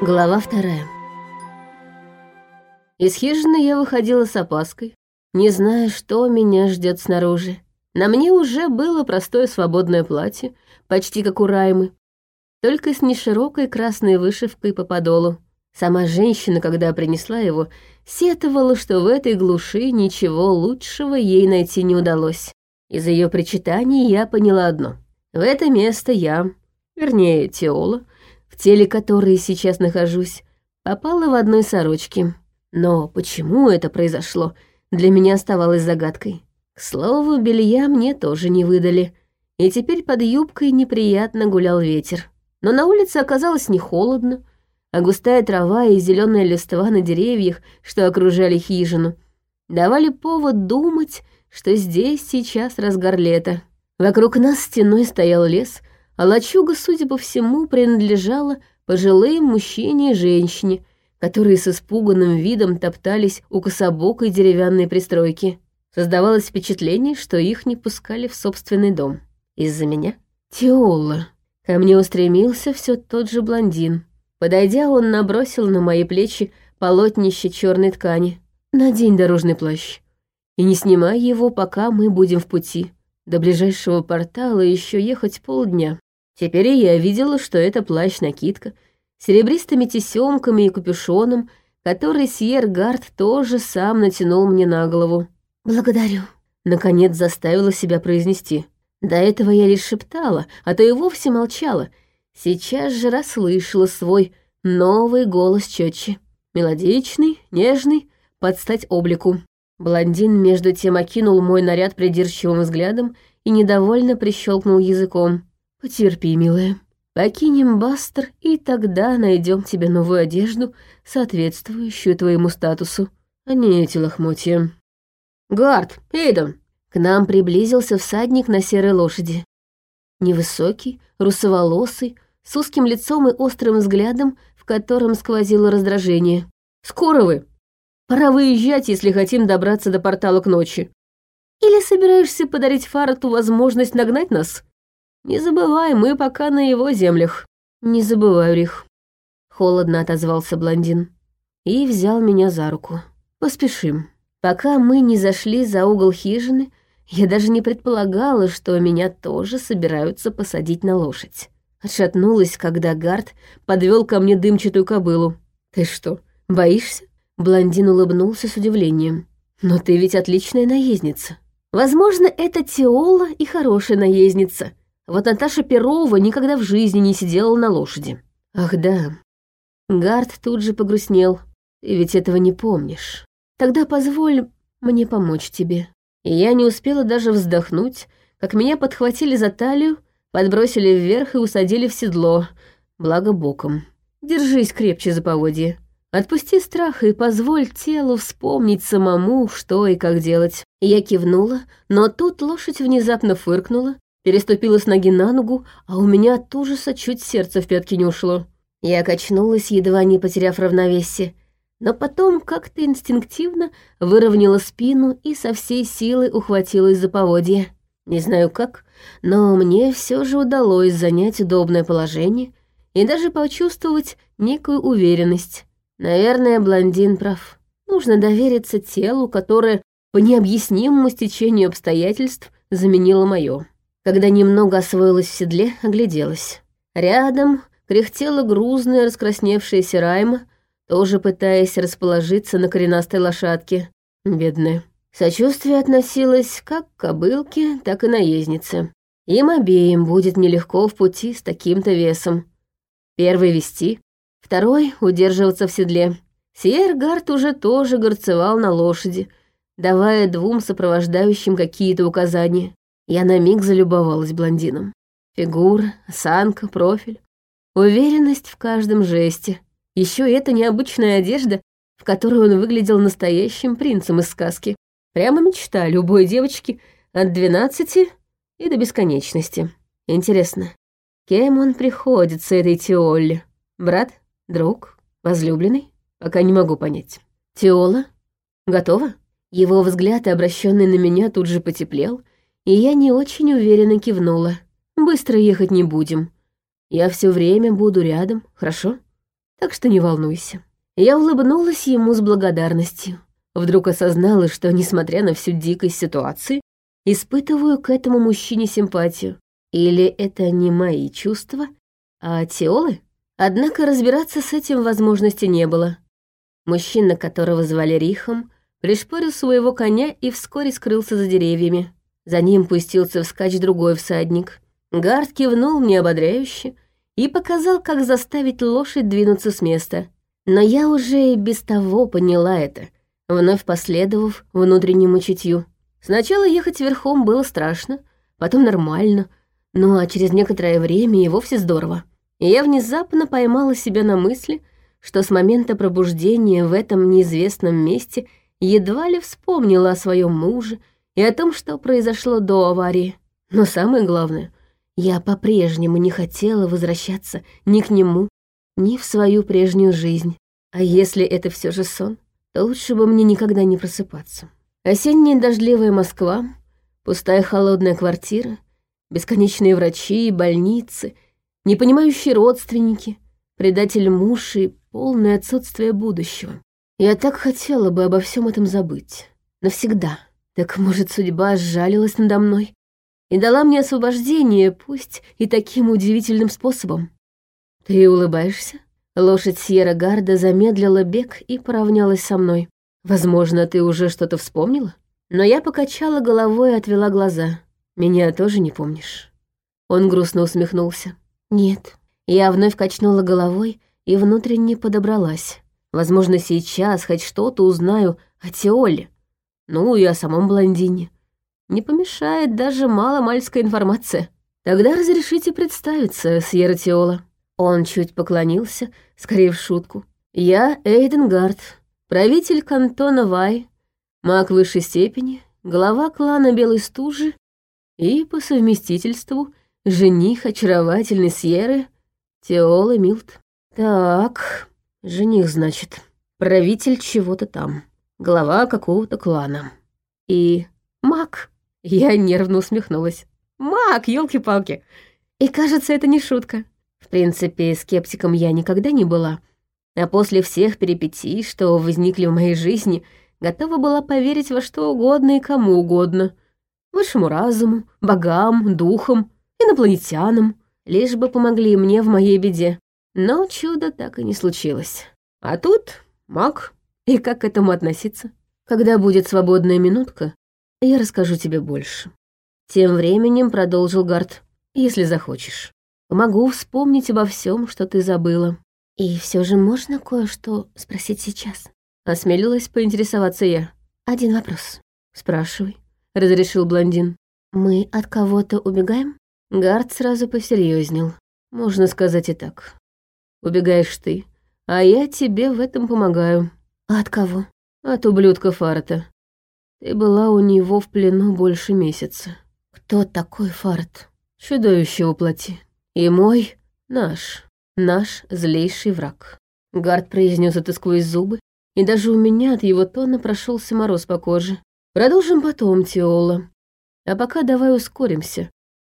Глава вторая. Из хижины я выходила с опаской, не зная, что меня ждет снаружи. На мне уже было простое свободное платье, почти как у Раймы, только с неширокой красной вышивкой по подолу. Сама женщина, когда принесла его, сетовала, что в этой глуши ничего лучшего ей найти не удалось. Из ее причитаний я поняла одно. В это место я, вернее, Теола, теле которой сейчас нахожусь, попала в одной сорочке. Но почему это произошло, для меня оставалось загадкой. К слову, белья мне тоже не выдали, и теперь под юбкой неприятно гулял ветер. Но на улице оказалось не холодно, а густая трава и зеленая листва на деревьях, что окружали хижину, давали повод думать, что здесь сейчас разгар лета. Вокруг нас стеной стоял лес, а лачуга, судя по всему, принадлежала пожилым мужчине и женщине, которые с испуганным видом топтались у кособокой деревянной пристройки. Создавалось впечатление, что их не пускали в собственный дом. Из-за меня? Теола. Ко мне устремился все тот же блондин. Подойдя, он набросил на мои плечи полотнище черной ткани. «Надень дорожный плащ. И не снимай его, пока мы будем в пути. До ближайшего портала еще ехать полдня». Теперь я видела, что это плащ-накидка с серебристыми тесемками и капюшоном, который Сьергард тоже сам натянул мне на голову. «Благодарю», — наконец заставила себя произнести. До этого я лишь шептала, а то и вовсе молчала. Сейчас же расслышала свой новый голос четче. Мелодичный, нежный, под стать облику. Блондин между тем окинул мой наряд придирчивым взглядом и недовольно прищелкнул языком. Потерпи, милая. Покинем Бастер, и тогда найдем тебе новую одежду, соответствующую твоему статусу, а не эти лохмотья. Гард, Эйдон! К нам приблизился всадник на серой лошади. Невысокий, русоволосый, с узким лицом и острым взглядом, в котором сквозило раздражение. «Скоро вы! Пора выезжать, если хотим добраться до портала к ночи. Или собираешься подарить Фарату возможность нагнать нас?» Не забывай, мы пока на его землях. Не забываю, Рих. Холодно отозвался блондин и взял меня за руку. Поспешим. Пока мы не зашли за угол хижины, я даже не предполагала, что меня тоже собираются посадить на лошадь. Отшатнулась, когда Гард подвел ко мне дымчатую кобылу. «Ты что, боишься?» Блондин улыбнулся с удивлением. «Но ты ведь отличная наездница. Возможно, это Теола и хорошая наездница, вот Наташа Перова никогда в жизни не сидела на лошади. Ах да. Гард тут же погрустнел. Ты ведь этого не помнишь. Тогда позволь мне помочь тебе. И я не успела даже вздохнуть, как меня подхватили за талию, подбросили вверх и усадили в седло, благо боком. Держись крепче за поводье. Отпусти страх и позволь телу вспомнить самому, что и как делать. Я кивнула, но тут лошадь внезапно фыркнула, переступила с ноги на ногу, а у меня от ужаса чуть сердце в пятки не ушло. Я качнулась, едва не потеряв равновесие, но потом как-то инстинктивно выровняла спину и со всей силы ухватилась за поводье. Не знаю как, но мне все же удалось занять удобное положение и даже почувствовать некую уверенность. Наверное, блондин прав. Нужно довериться телу, которое по необъяснимому стечению обстоятельств заменило мое. Когда немного освоилась в седле, огляделась. Рядом кряхтела грузная раскрасневшаяся Райма, тоже пытаясь расположиться на коренастой лошадке. Бедная. Сочувствие относилось как к кобылке, так и наезднице. Им обеим будет нелегко в пути с таким-то весом. Первый вести, второй — удерживаться в седле. Сиергард уже тоже горцевал на лошади, давая двум сопровождающим какие-то указания. Я на миг залюбовалась блондином. Фигура, осанка, профиль. Уверенность в каждом жесте. Еще эта необычная одежда, в которой он выглядел настоящим принцем из сказки. Прямо мечта любой девочки от двенадцати и до бесконечности. Интересно, кем он приходится этой Теолле? Брат? Друг? Возлюбленный? Пока не могу понять. Теола? Готова? Его взгляд, обращенный на меня, тут же потеплел, и я не очень уверенно кивнула. «Быстро ехать не будем. Я все время буду рядом, хорошо?» так что не волнуйся». Я улыбнулась ему с благодарностью. Вдруг осознала, что, несмотря на всю дикость ситуации, испытываю к этому мужчине симпатию. Или это не мои чувства, а теолы? Однако разбираться с этим возможности не было. Мужчина, которого звали Рихом, пришпорил своего коня и вскоре скрылся за деревьями. За ним пустился вскачь другой всадник. Гард кивнул мне ободряюще и показал, как заставить лошадь двинуться с места. Но я уже и без того поняла это, вновь последовав внутреннему чутью. Сначала ехать верхом было страшно, потом нормально, ну а через некоторое время и вовсе здорово. И я внезапно поймала себя на мысли, что с момента пробуждения в этом неизвестном месте едва ли вспомнила о своем муже и о том, что произошло до аварии. Но самое главное, я по-прежнему не хотела возвращаться ни к нему, ни в свою прежнюю жизнь. А если это все же сон, то лучше бы мне никогда не просыпаться. Осенняя дождливая Москва, пустая холодная квартира, бесконечные врачи и больницы, непонимающие родственники, предатель муж и полное отсутствие будущего. Я так хотела бы обо всем этом забыть. Навсегда. Так, может, судьба сжалилась надо мной и дала мне освобождение, пусть и таким удивительным способом. Ты улыбаешься? Лошадь Сьерра Гарда замедлила бег и поравнялась со мной. Возможно, ты уже что-то вспомнила? Но я покачала головой и отвела глаза. Меня тоже не помнишь. Он грустно усмехнулся. Нет. Я вновь качнула головой и внутренне подобралась. Возможно, сейчас хоть что-то узнаю о Теоле. Ну и о самом блондине. Не помешает даже маломальская информация. Тогда разрешите представиться, Сьерра Теола. Он чуть поклонился, скорее в шутку. «Я Эйден Гард, правитель кантона Вай, маг высшей степени, глава клана Белой Стужи и, по совместительству, жених очаровательной Сьеры Теолы Милт. Так, жених, значит, правитель чего-то там, глава какого-то клана. И маг». Я нервно усмехнулась. «Маг, елки палки И кажется, это не шутка. В принципе, скептиком я никогда не была, а после всех перипетий, что возникли в моей жизни, готова была поверить во что угодно и кому угодно. Высшему разуму, богам, духам, инопланетянам, лишь бы помогли мне в моей беде. Но чудо так и не случилось. А тут маг. И как к этому относиться? Когда будет свободная минутка, я расскажу тебе больше. Тем временем продолжил Гард, если захочешь. Могу вспомнить обо всем, что ты забыла. И все же можно кое-что спросить сейчас? Осмелилась поинтересоваться я. Один вопрос. Спрашивай, разрешил блондин. Мы от кого-то убегаем? Гард сразу посерьезнел. Можно сказать и так. Убегаешь ты, а я тебе в этом помогаю. А от кого? От ублюдка Фарта. Ты была у него в плену больше месяца. Кто такой Фарт? Чудовище воплоти. И мой, наш, наш злейший враг. Гард произнес это сквозь зубы, и даже у меня от его тона прошелся мороз по коже. Продолжим потом, Теола. А пока давай ускоримся.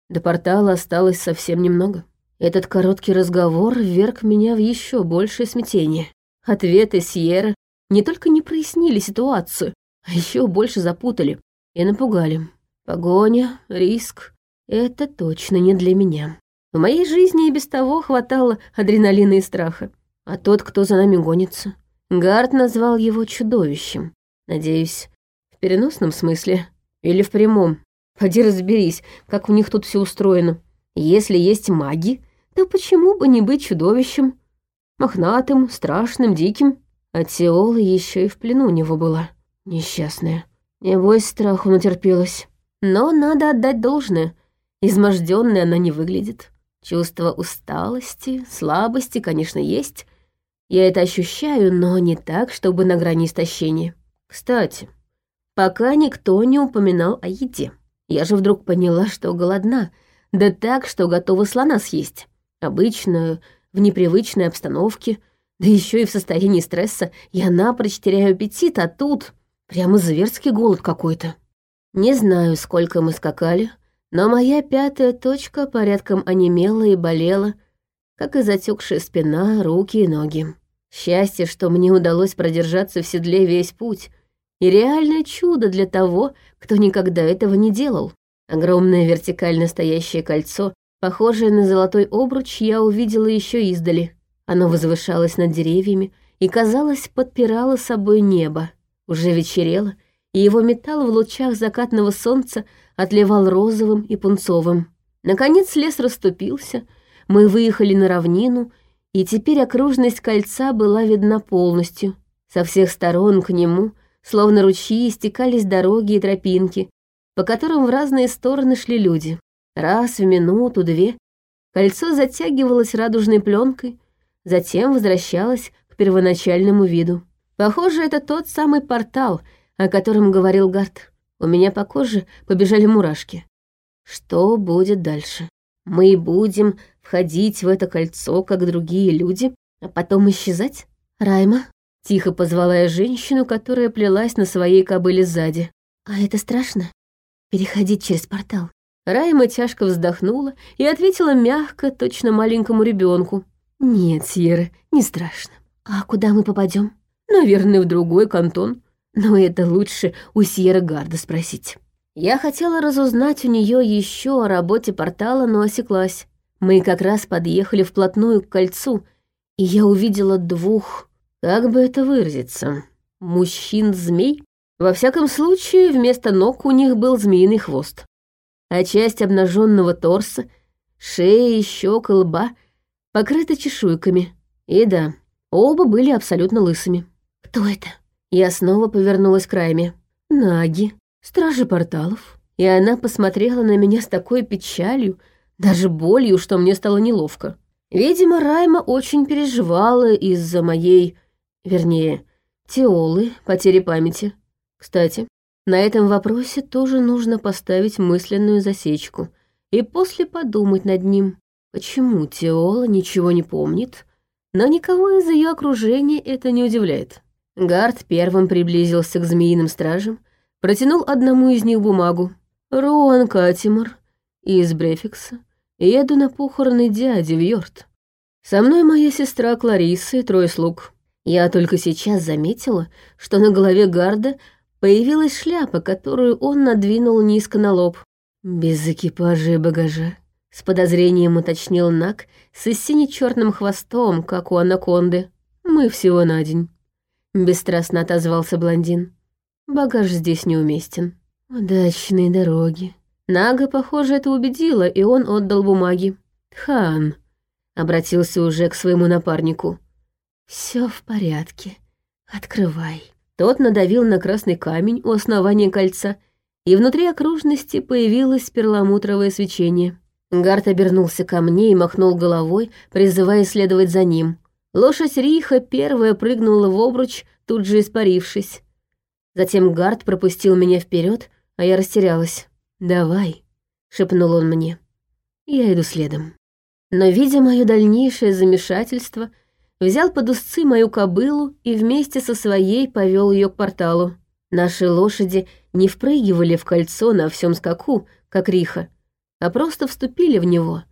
До портала осталось совсем немного. Этот короткий разговор вверг меня в еще большее смятение. Ответы Сьерра не только не прояснили ситуацию, а еще больше запутали и напугали. Погоня, риск — это точно не для меня. В моей жизни и без того хватало адреналина и страха. А тот, кто за нами гонится, Гард назвал его чудовищем. Надеюсь, в переносном смысле или в прямом. Поди разберись, как у них тут все устроено. Если есть маги, то почему бы не быть чудовищем? Мохнатым, страшным, диким. А Теола еще и в плену у него была. Несчастная. Небось, страху натерпелась. Но надо отдать должное. Изможденной она не выглядит. Чувство усталости, слабости, конечно, есть. Я это ощущаю, но не так, чтобы на грани истощения. Кстати, пока никто не упоминал о еде. Я же вдруг поняла, что голодна, да так, что готова слона съесть. Обычно, в непривычной обстановке, да еще и в состоянии стресса, я напрочь теряю аппетит, а тут прямо зверский голод какой-то. Не знаю, сколько мы скакали, но моя пятая точка порядком онемела и болела, как и затекшая спина, руки и ноги. Счастье, что мне удалось продержаться в седле весь путь, и реальное чудо для того, кто никогда этого не делал. Огромное вертикально стоящее кольцо, похожее на золотой обруч, я увидела еще издали. Оно возвышалось над деревьями и, казалось, подпирало собой небо. Уже вечерело, и его металл в лучах закатного солнца отливал розовым и пунцовым. Наконец лес расступился, мы выехали на равнину, и теперь окружность кольца была видна полностью. Со всех сторон к нему, словно ручьи, стекались дороги и тропинки, по которым в разные стороны шли люди. Раз в минуту, две, кольцо затягивалось радужной пленкой, затем возвращалось к первоначальному виду. Похоже, это тот самый портал, о котором говорил Гарт. У меня по коже побежали мурашки. Что будет дальше? Мы будем входить в это кольцо, как другие люди, а потом исчезать? Райма, тихо позвала я женщину, которая плелась на своей кобыле сзади. А это страшно? Переходить через портал. Райма тяжко вздохнула и ответила мягко, точно маленькому ребенку. «Нет, Сьерра, не страшно. А куда мы попадем? Наверное, в другой кантон. Но это лучше у Сьерра Гарда спросить». Я хотела разузнать у нее еще о работе портала, но осеклась. Мы как раз подъехали вплотную к кольцу, и я увидела двух, как бы это выразиться, мужчин-змей. Во всяком случае, вместо ног у них был змеиный хвост. А часть обнаженного торса, шеи, щек и лба покрыта чешуйками. И да, оба были абсолютно лысыми. «Кто это?» Я снова повернулась к Райме. «Наги», стражи порталов. И она посмотрела на меня с такой печалью, даже болью, что мне стало неловко. Видимо, Райма очень переживала из-за моей, вернее, теолы, потери памяти. Кстати, на этом вопросе тоже нужно поставить мысленную засечку и после подумать над ним. Почему Теола ничего не помнит, но никого из ее окружения это не удивляет. Гард первым приблизился к змеиным стражам, Протянул одному из них бумагу. «Руан Катимор из Брефикса. Еду на похороны дяди в Йорт. Со мной моя сестра Клариса и трое слуг. Я только сейчас заметила, что на голове гарда появилась шляпа, которую он надвинул низко на лоб. Без экипажа и багажа. С подозрением уточнил Нак с сине-черным хвостом, как у анаконды. Мы всего на день. Бесстрастно отозвался блондин. Багаж здесь неуместен. Удачные дороги. Нага, похоже, это убедила, и он отдал бумаги. Хан обратился уже к своему напарнику. Все в порядке. Открывай. Тот надавил на красный камень у основания кольца, и внутри окружности появилось перламутровое свечение. Гарт обернулся ко мне и махнул головой, призывая следовать за ним. Лошадь Риха первая прыгнула в обруч, тут же испарившись. Затем Гард пропустил меня вперед, а я растерялась. «Давай», — шепнул он мне. Я иду следом. Но, видя мое дальнейшее замешательство, взял под узцы мою кобылу и вместе со своей повел ее к порталу. Наши лошади не впрыгивали в кольцо на всем скаку, как Риха, а просто вступили в него.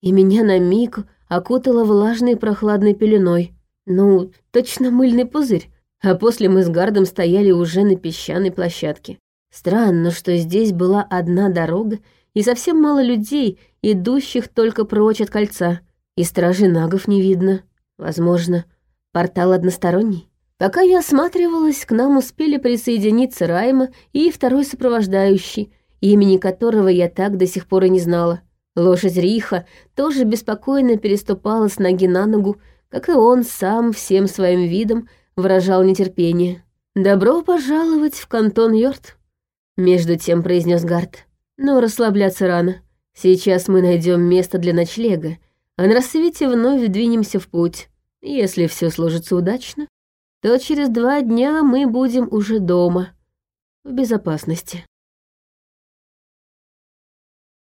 И меня на миг окутало влажной прохладной пеленой. Ну, точно мыльный пузырь а после мы с Гардом стояли уже на песчаной площадке. Странно, что здесь была одна дорога и совсем мало людей, идущих только прочь от кольца, и стражи нагов не видно. Возможно, портал односторонний? Пока я осматривалась, к нам успели присоединиться Райма и второй сопровождающий, имени которого я так до сих пор и не знала. Лошадь Риха тоже беспокойно переступала с ноги на ногу, как и он сам всем своим видом выражал нетерпение. «Добро пожаловать в кантон Йорт», — между тем произнес Гард. «Но расслабляться рано. Сейчас мы найдем место для ночлега, а на рассвете вновь двинемся в путь. Если все сложится удачно, то через два дня мы будем уже дома, в безопасности».